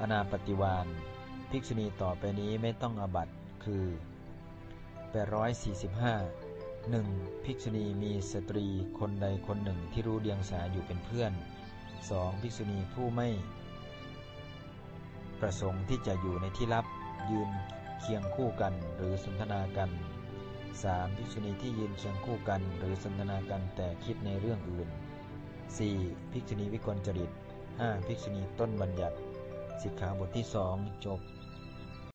อนาปฏิวานภิกษุณีต่อไปนี้ไม่ต้องอบัตคือ 845 1. ภิกษุณีมีสตรีคนใดคนหนึ่งที่รู้เดียงสาอยู่เป็นเพื่อน 2. ภิกษุณีผู้ไม่ ประสงค์ที่จะอยู่ในที่ลับ ยืนเคียงคู่กันหรือสนทนากัน 3. ภิกษุณีที่ยืนเคียงคู่กันหรือสนทนากันแต่คิดในเรื่องอื่น 4. ภิกษุณีวิกลจริต 5. ภิกษุณีต้นบัญญัติ สิกขาบทที่สองจบ